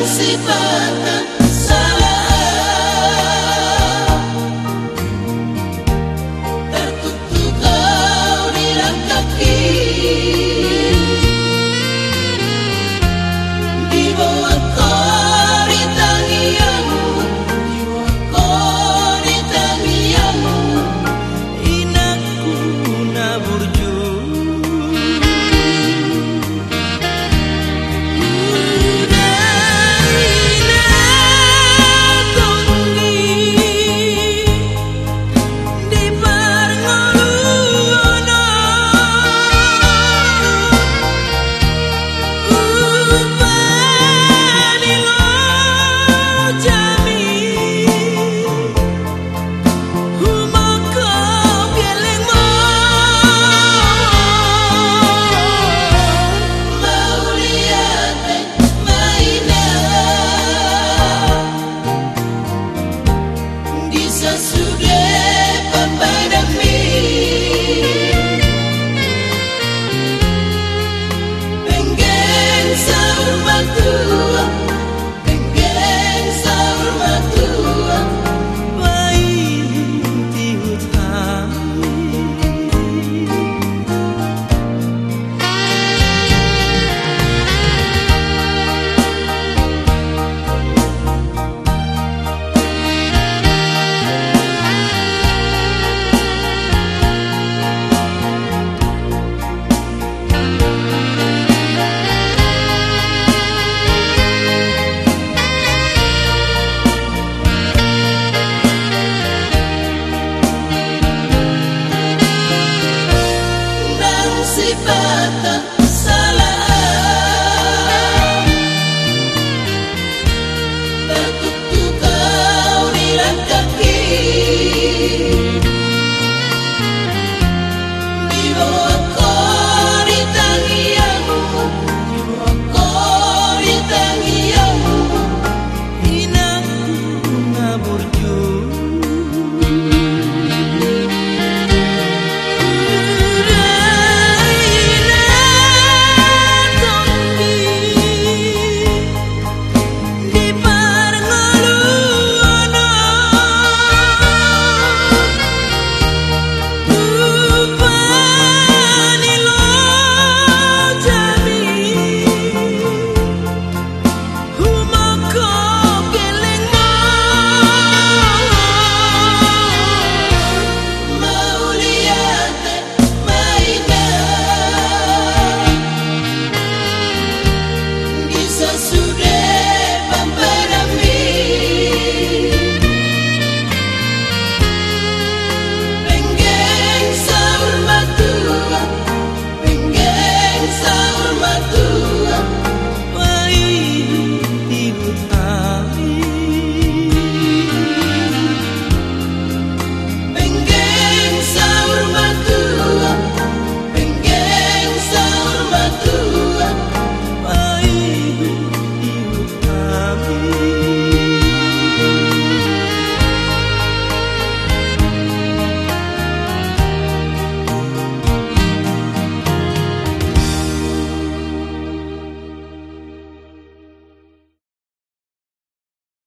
Lucifer.